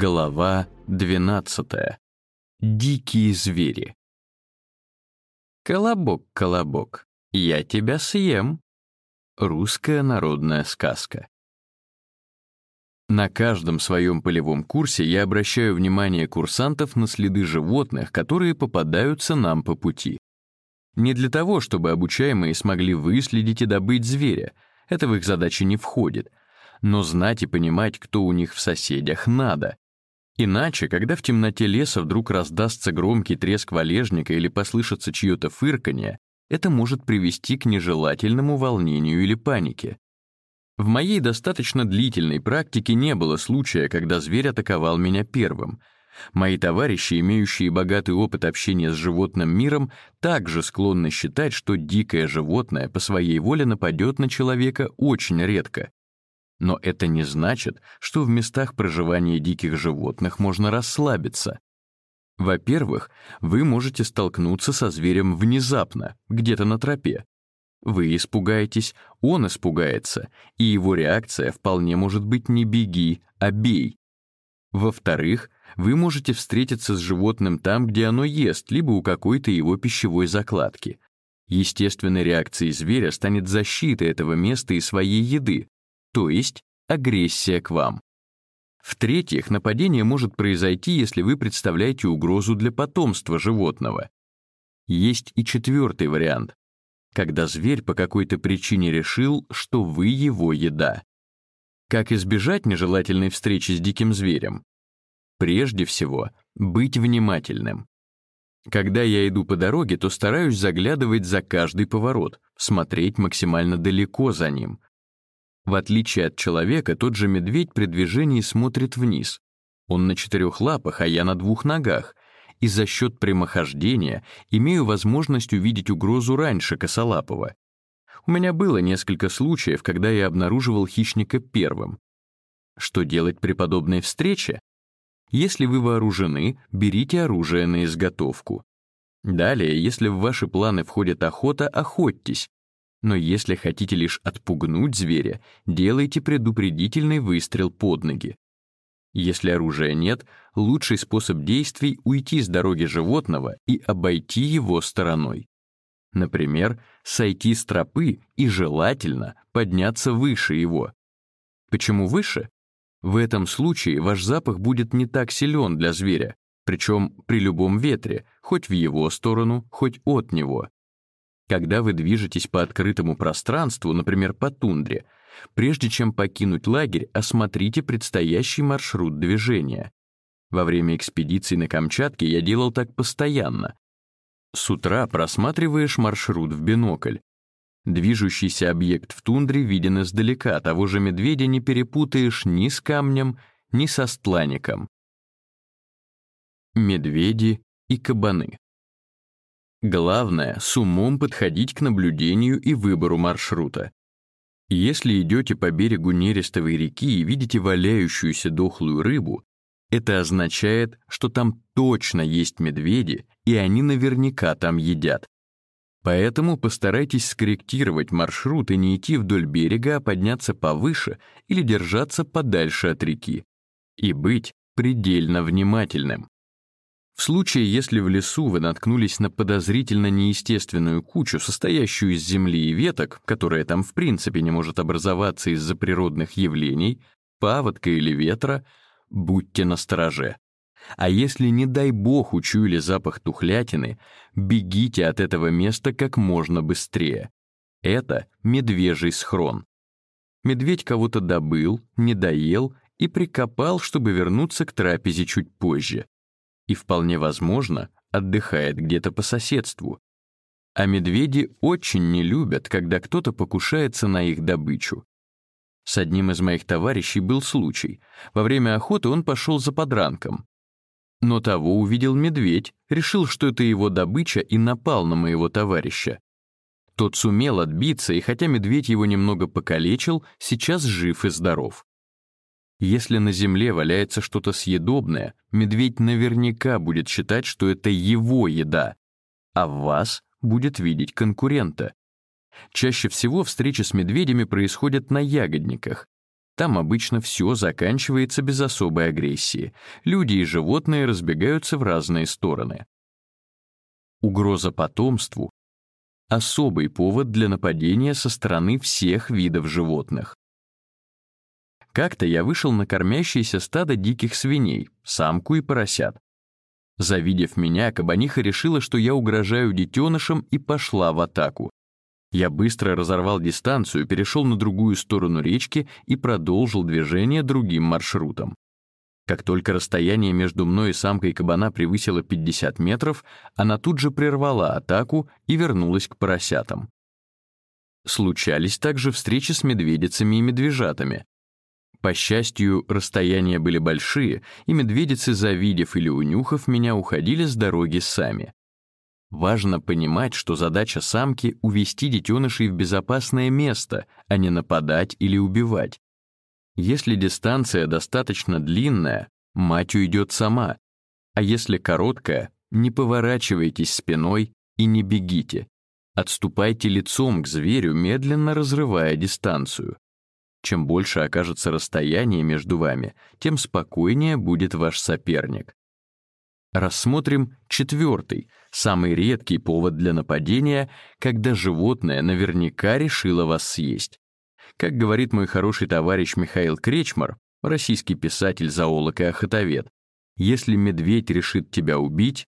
Глава 12. Дикие звери. «Колобок, колобок, я тебя съем». Русская народная сказка. На каждом своем полевом курсе я обращаю внимание курсантов на следы животных, которые попадаются нам по пути. Не для того, чтобы обучаемые смогли выследить и добыть зверя, это в их задачи не входит, но знать и понимать, кто у них в соседях, надо. Иначе, когда в темноте леса вдруг раздастся громкий треск валежника или послышится чье-то фырканье, это может привести к нежелательному волнению или панике. В моей достаточно длительной практике не было случая, когда зверь атаковал меня первым. Мои товарищи, имеющие богатый опыт общения с животным миром, также склонны считать, что дикое животное по своей воле нападет на человека очень редко. Но это не значит, что в местах проживания диких животных можно расслабиться. Во-первых, вы можете столкнуться со зверем внезапно, где-то на тропе. Вы испугаетесь, он испугается, и его реакция вполне может быть не «беги», а «бей». Во-вторых, вы можете встретиться с животным там, где оно ест, либо у какой-то его пищевой закладки. Естественной реакцией зверя станет защита этого места и своей еды, то есть агрессия к вам. В-третьих, нападение может произойти, если вы представляете угрозу для потомства животного. Есть и четвертый вариант, когда зверь по какой-то причине решил, что вы его еда. Как избежать нежелательной встречи с диким зверем? Прежде всего, быть внимательным. Когда я иду по дороге, то стараюсь заглядывать за каждый поворот, смотреть максимально далеко за ним, в отличие от человека, тот же медведь при движении смотрит вниз. Он на четырех лапах, а я на двух ногах, и за счет прямохождения имею возможность увидеть угрозу раньше косолапого. У меня было несколько случаев, когда я обнаруживал хищника первым. Что делать при подобной встрече? Если вы вооружены, берите оружие на изготовку. Далее, если в ваши планы входит охота, охотьтесь, но если хотите лишь отпугнуть зверя, делайте предупредительный выстрел под ноги. Если оружия нет, лучший способ действий — уйти с дороги животного и обойти его стороной. Например, сойти с тропы и желательно подняться выше его. Почему выше? В этом случае ваш запах будет не так силен для зверя, причем при любом ветре, хоть в его сторону, хоть от него. Когда вы движетесь по открытому пространству, например, по тундре, прежде чем покинуть лагерь, осмотрите предстоящий маршрут движения. Во время экспедиции на Камчатке я делал так постоянно. С утра просматриваешь маршрут в бинокль. Движущийся объект в тундре виден издалека, того же медведя не перепутаешь ни с камнем, ни со стланником. Медведи и кабаны. Главное — с умом подходить к наблюдению и выбору маршрута. Если идете по берегу нерестовой реки и видите валяющуюся дохлую рыбу, это означает, что там точно есть медведи, и они наверняка там едят. Поэтому постарайтесь скорректировать маршрут и не идти вдоль берега, а подняться повыше или держаться подальше от реки. И быть предельно внимательным. В случае, если в лесу вы наткнулись на подозрительно неестественную кучу, состоящую из земли и веток, которая там в принципе не может образоваться из-за природных явлений, паводка или ветра, будьте настороже. А если, не дай бог, учуяли запах тухлятины, бегите от этого места как можно быстрее. Это медвежий схрон. Медведь кого-то добыл, не доел и прикопал, чтобы вернуться к трапезе чуть позже и, вполне возможно, отдыхает где-то по соседству. А медведи очень не любят, когда кто-то покушается на их добычу. С одним из моих товарищей был случай. Во время охоты он пошел за подранком. Но того увидел медведь, решил, что это его добыча, и напал на моего товарища. Тот сумел отбиться, и хотя медведь его немного покалечил, сейчас жив и здоров. Если на земле валяется что-то съедобное, медведь наверняка будет считать, что это его еда, а в вас будет видеть конкурента. Чаще всего встречи с медведями происходят на ягодниках. Там обычно все заканчивается без особой агрессии. Люди и животные разбегаются в разные стороны. Угроза потомству — особый повод для нападения со стороны всех видов животных. Как-то я вышел на кормящееся стадо диких свиней, самку и поросят. Завидев меня, кабаниха решила, что я угрожаю детенышам и пошла в атаку. Я быстро разорвал дистанцию, перешел на другую сторону речки и продолжил движение другим маршрутом. Как только расстояние между мной и самкой кабана превысило 50 метров, она тут же прервала атаку и вернулась к поросятам. Случались также встречи с медведицами и медвежатами. По счастью, расстояния были большие, и медведицы, завидев или унюхав меня, уходили с дороги сами. Важно понимать, что задача самки — увести детенышей в безопасное место, а не нападать или убивать. Если дистанция достаточно длинная, мать уйдет сама, а если короткая, не поворачивайтесь спиной и не бегите. Отступайте лицом к зверю, медленно разрывая дистанцию. Чем больше окажется расстояние между вами, тем спокойнее будет ваш соперник. Рассмотрим четвертый, самый редкий повод для нападения, когда животное наверняка решило вас съесть. Как говорит мой хороший товарищ Михаил Кречмар, российский писатель, зоолог и охотовед, если медведь решит тебя убить,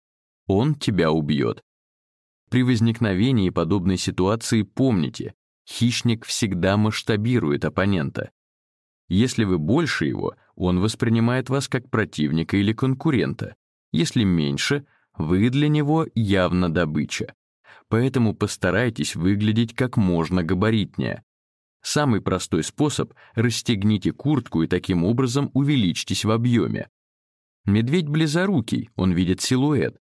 он тебя убьет. При возникновении подобной ситуации помните, хищник всегда масштабирует оппонента. Если вы больше его, он воспринимает вас как противника или конкурента. Если меньше, вы для него явно добыча. Поэтому постарайтесь выглядеть как можно габаритнее. Самый простой способ — расстегните куртку и таким образом увеличьтесь в объеме. Медведь близорукий, он видит силуэт.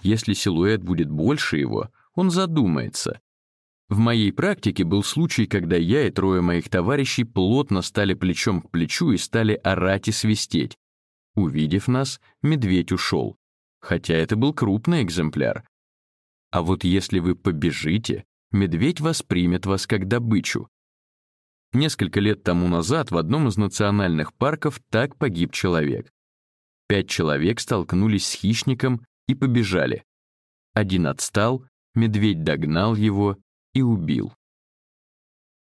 Если силуэт будет больше его, он задумается. В моей практике был случай, когда я и трое моих товарищей плотно стали плечом к плечу и стали орать и свистеть. Увидев нас, медведь ушел. Хотя это был крупный экземпляр. А вот если вы побежите, медведь воспримет вас как добычу. Несколько лет тому назад в одном из национальных парков так погиб человек. Пять человек столкнулись с хищником и побежали. Один отстал, медведь догнал его и убил.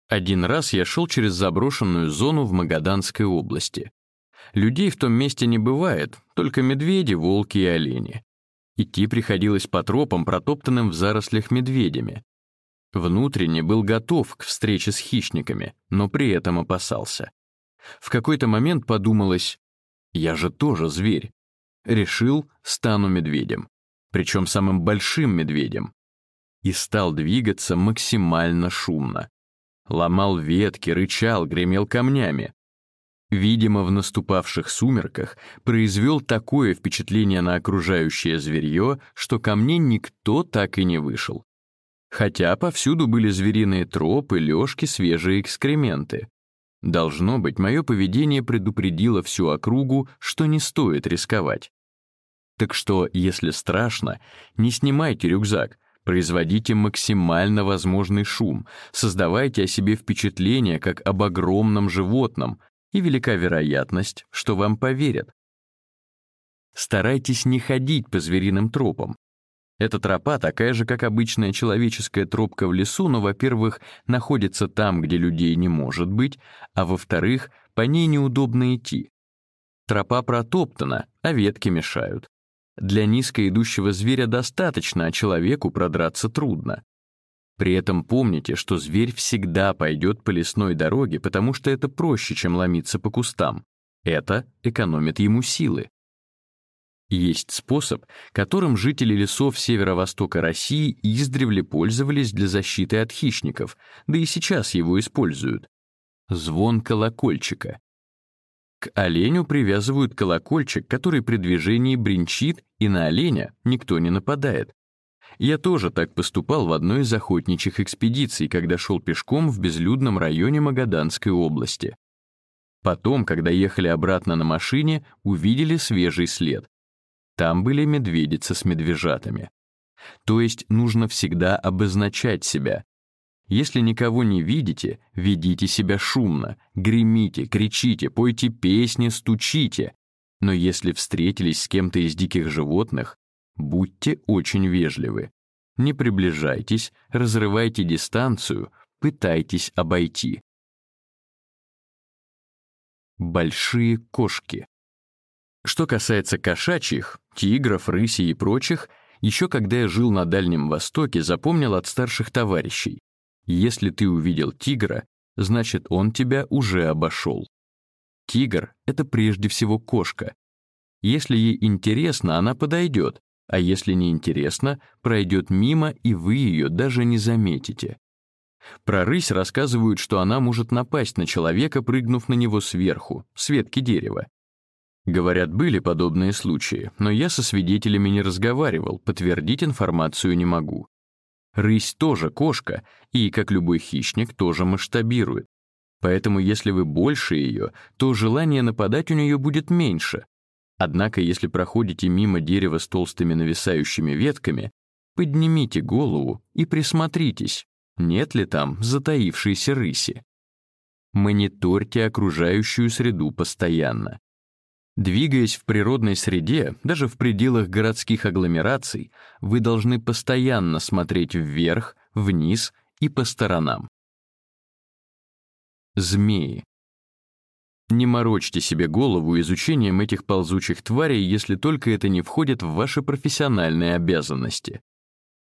Один раз я шел через заброшенную зону в Магаданской области. Людей в том месте не бывает, только медведи, волки и олени. Идти приходилось по тропам, протоптанным в зарослях медведями. Внутренне был готов к встрече с хищниками, но при этом опасался. В какой-то момент подумалось, я же тоже зверь. Решил, стану медведем. Причем самым большим медведем. И стал двигаться максимально шумно. Ломал ветки, рычал, гремел камнями видимо, в наступавших сумерках, произвел такое впечатление на окружающее зверье, что ко мне никто так и не вышел. Хотя повсюду были звериные тропы, лёжки, свежие экскременты. Должно быть, мое поведение предупредило всю округу, что не стоит рисковать. Так что, если страшно, не снимайте рюкзак, производите максимально возможный шум, создавайте о себе впечатление как об огромном животном, и велика вероятность, что вам поверят. Старайтесь не ходить по звериным тропам. Эта тропа такая же, как обычная человеческая тропка в лесу, но, во-первых, находится там, где людей не может быть, а во-вторых, по ней неудобно идти. Тропа протоптана, а ветки мешают. Для низко идущего зверя достаточно, а человеку продраться трудно. При этом помните, что зверь всегда пойдет по лесной дороге, потому что это проще, чем ломиться по кустам. Это экономит ему силы. Есть способ, которым жители лесов северо-востока России издревле пользовались для защиты от хищников, да и сейчас его используют. Звон колокольчика. К оленю привязывают колокольчик, который при движении бренчит, и на оленя никто не нападает. Я тоже так поступал в одной из охотничьих экспедиций, когда шел пешком в безлюдном районе Магаданской области. Потом, когда ехали обратно на машине, увидели свежий след. Там были медведицы с медвежатами. То есть нужно всегда обозначать себя. Если никого не видите, ведите себя шумно, гремите, кричите, пойте песни, стучите. Но если встретились с кем-то из диких животных, будьте очень вежливы. Не приближайтесь, разрывайте дистанцию, пытайтесь обойти. Большие кошки. Что касается кошачьих, тигров, рысей и прочих, еще когда я жил на Дальнем Востоке, запомнил от старших товарищей. Если ты увидел тигра, значит, он тебя уже обошел. Тигр — это прежде всего кошка. Если ей интересно, она подойдет, а если не интересно, пройдет мимо, и вы ее даже не заметите. Про рысь рассказывают, что она может напасть на человека, прыгнув на него сверху, с ветки дерева. Говорят, были подобные случаи, но я со свидетелями не разговаривал, подтвердить информацию не могу. Рысь тоже кошка, и, как любой хищник, тоже масштабирует. Поэтому если вы больше ее, то желание нападать у нее будет меньше. Однако, если проходите мимо дерева с толстыми нависающими ветками, поднимите голову и присмотритесь, нет ли там затаившейся рыси. Мониторьте окружающую среду постоянно. Двигаясь в природной среде, даже в пределах городских агломераций, вы должны постоянно смотреть вверх, вниз и по сторонам. Змеи. Не морочьте себе голову изучением этих ползучих тварей, если только это не входит в ваши профессиональные обязанности.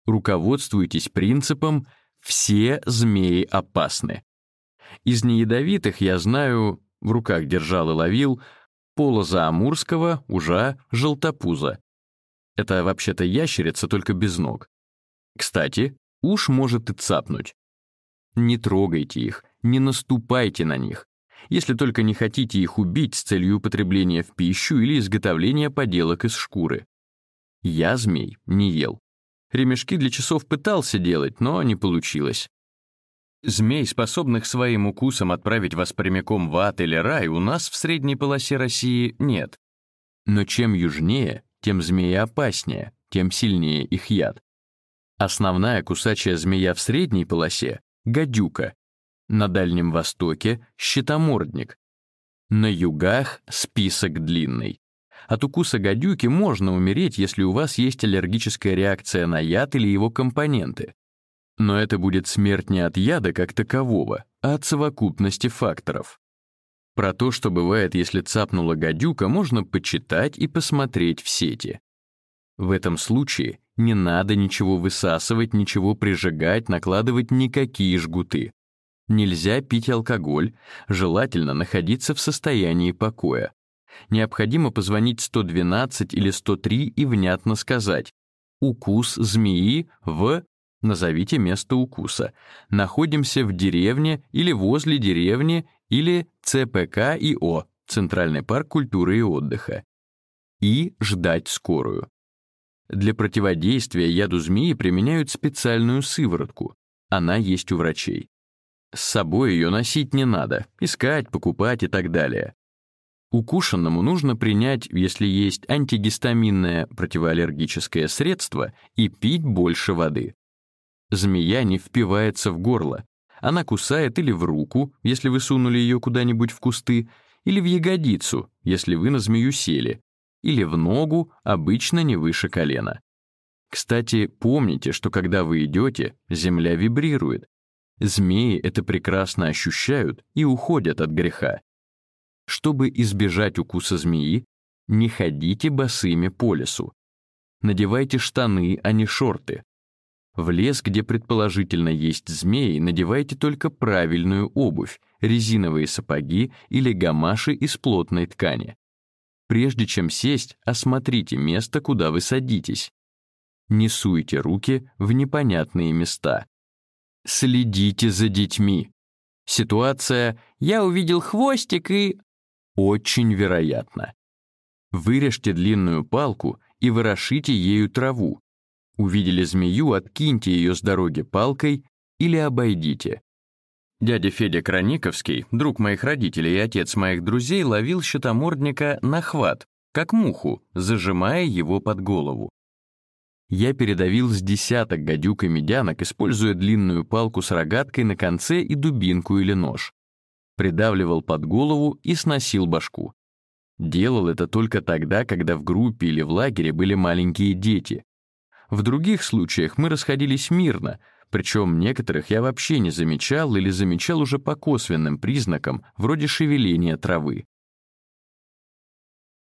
Руководствуйтесь принципом «все змеи опасны». Из неядовитых я знаю, в руках держал и ловил, полоза амурского, ужа, желтопуза. Это вообще-то ящерица, только без ног. Кстати, уж может и цапнуть. Не трогайте их, не наступайте на них если только не хотите их убить с целью употребления в пищу или изготовления поделок из шкуры. Я змей не ел. Ремешки для часов пытался делать, но не получилось. Змей, способных своим укусом отправить вас прямиком в ад или рай, у нас в средней полосе России нет. Но чем южнее, тем змеи опаснее, тем сильнее их яд. Основная кусачая змея в средней полосе — гадюка, на Дальнем Востоке — щитомордник. На югах список длинный. От укуса гадюки можно умереть, если у вас есть аллергическая реакция на яд или его компоненты. Но это будет смерть не от яда как такового, а от совокупности факторов. Про то, что бывает, если цапнула гадюка, можно почитать и посмотреть в сети. В этом случае не надо ничего высасывать, ничего прижигать, накладывать никакие жгуты. Нельзя пить алкоголь, желательно находиться в состоянии покоя. Необходимо позвонить 112 или 103 и внятно сказать «Укус змеи в...» Назовите место укуса. Находимся в деревне или возле деревни или ЦПК ИО, Центральный парк культуры и отдыха. И ждать скорую. Для противодействия яду змеи применяют специальную сыворотку. Она есть у врачей. С собой ее носить не надо, искать, покупать и так далее. Укушенному нужно принять, если есть антигистаминное противоаллергическое средство, и пить больше воды. Змея не впивается в горло. Она кусает или в руку, если вы сунули ее куда-нибудь в кусты, или в ягодицу, если вы на змею сели, или в ногу, обычно не выше колена. Кстати, помните, что когда вы идете, земля вибрирует, Змеи это прекрасно ощущают и уходят от греха. Чтобы избежать укуса змеи, не ходите босыми по лесу. Надевайте штаны, а не шорты. В лес, где предположительно есть змеи, надевайте только правильную обувь, резиновые сапоги или гамаши из плотной ткани. Прежде чем сесть, осмотрите место, куда вы садитесь. Не суйте руки в непонятные места. Следите за детьми. Ситуация «я увидел хвостик и...» очень вероятно. Вырежьте длинную палку и ворошите ею траву. Увидели змею, откиньте ее с дороги палкой или обойдите. Дядя Федя Краниковский, друг моих родителей и отец моих друзей, ловил щитомордника на хват, как муху, зажимая его под голову. Я передавил с десяток гадюк и медянок, используя длинную палку с рогаткой на конце и дубинку или нож. Придавливал под голову и сносил башку. Делал это только тогда, когда в группе или в лагере были маленькие дети. В других случаях мы расходились мирно, причем некоторых я вообще не замечал или замечал уже по косвенным признакам, вроде шевеления травы.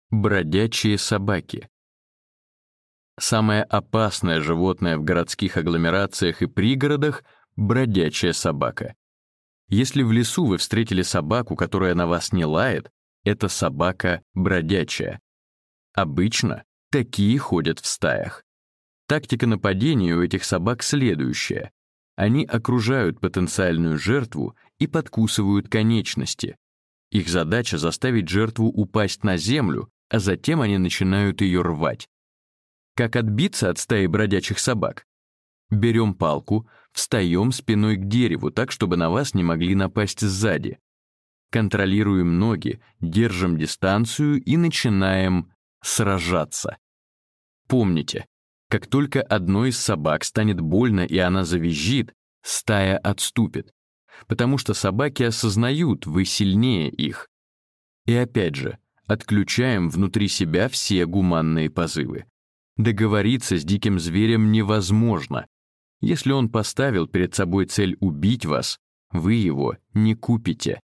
Бродячие собаки. Самое опасное животное в городских агломерациях и пригородах — бродячая собака. Если в лесу вы встретили собаку, которая на вас не лает, это собака бродячая. Обычно такие ходят в стаях. Тактика нападения у этих собак следующая. Они окружают потенциальную жертву и подкусывают конечности. Их задача заставить жертву упасть на землю, а затем они начинают ее рвать. Как отбиться от стаи бродячих собак? Берем палку, встаем спиной к дереву так, чтобы на вас не могли напасть сзади. Контролируем ноги, держим дистанцию и начинаем сражаться. Помните, как только одной из собак станет больно и она завизжит, стая отступит, потому что собаки осознают, вы сильнее их. И опять же, отключаем внутри себя все гуманные позывы. Договориться с диким зверем невозможно. Если он поставил перед собой цель убить вас, вы его не купите.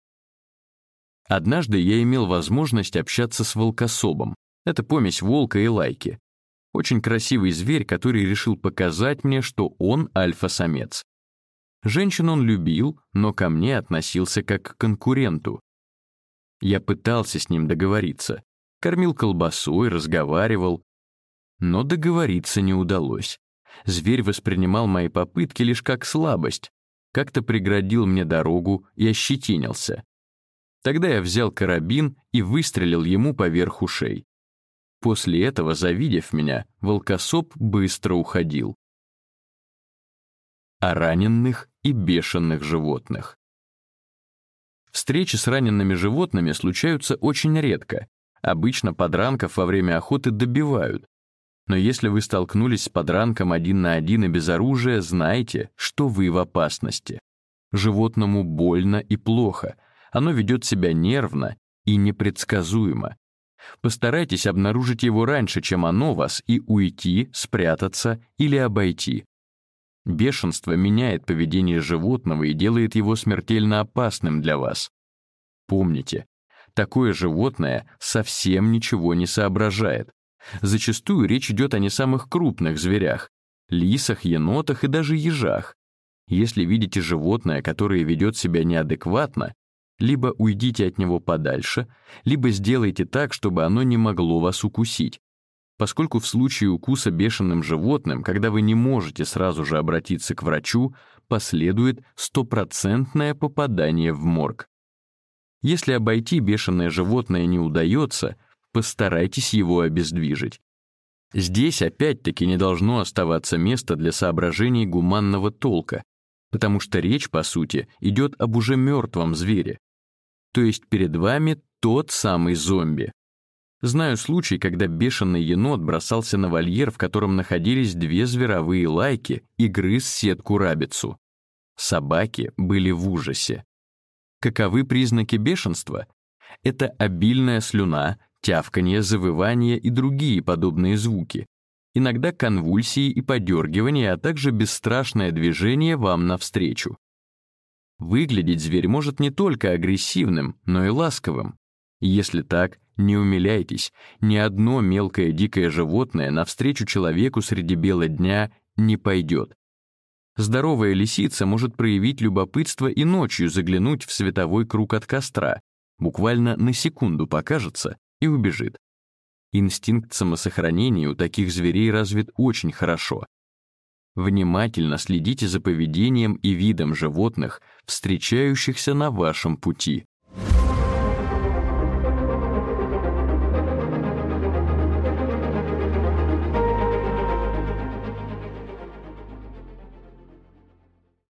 Однажды я имел возможность общаться с волкособом. Это помесь волка и лайки. Очень красивый зверь, который решил показать мне, что он альфа-самец. Женщин он любил, но ко мне относился как к конкуренту. Я пытался с ним договориться. Кормил колбасой, разговаривал. Но договориться не удалось. Зверь воспринимал мои попытки лишь как слабость. Как-то преградил мне дорогу и ощетинился. Тогда я взял карабин и выстрелил ему поверх ушей. После этого, завидев меня, волкособ быстро уходил. О раненых и бешеных животных. Встречи с раненными животными случаются очень редко. Обычно подранков во время охоты добивают. Но если вы столкнулись с подранком один на один и без оружия, знайте, что вы в опасности. Животному больно и плохо, оно ведет себя нервно и непредсказуемо. Постарайтесь обнаружить его раньше, чем оно вас, и уйти, спрятаться или обойти. Бешенство меняет поведение животного и делает его смертельно опасным для вас. Помните, такое животное совсем ничего не соображает. Зачастую речь идет о не самых крупных зверях — лисах, енотах и даже ежах. Если видите животное, которое ведет себя неадекватно, либо уйдите от него подальше, либо сделайте так, чтобы оно не могло вас укусить. Поскольку в случае укуса бешеным животным, когда вы не можете сразу же обратиться к врачу, последует стопроцентное попадание в морг. Если обойти бешеное животное не удается, постарайтесь его обездвижить. Здесь опять-таки не должно оставаться места для соображений гуманного толка, потому что речь, по сути, идет об уже мертвом звере, то есть перед вами тот самый зомби. Знаю случай, когда бешеный енот бросался на вольер, в котором находились две зверовые лайки и грыз сетку-рабицу. Собаки были в ужасе. Каковы признаки бешенства? Это обильная слюна, тявканье, завывание и другие подобные звуки. Иногда конвульсии и подергивания, а также бесстрашное движение вам навстречу. Выглядеть зверь может не только агрессивным, но и ласковым. Если так, не умиляйтесь, ни одно мелкое дикое животное навстречу человеку среди бела дня не пойдет. Здоровая лисица может проявить любопытство и ночью заглянуть в световой круг от костра, буквально на секунду покажется и убежит. Инстинкт самосохранения у таких зверей развит очень хорошо, Внимательно следите за поведением и видом животных, встречающихся на вашем пути.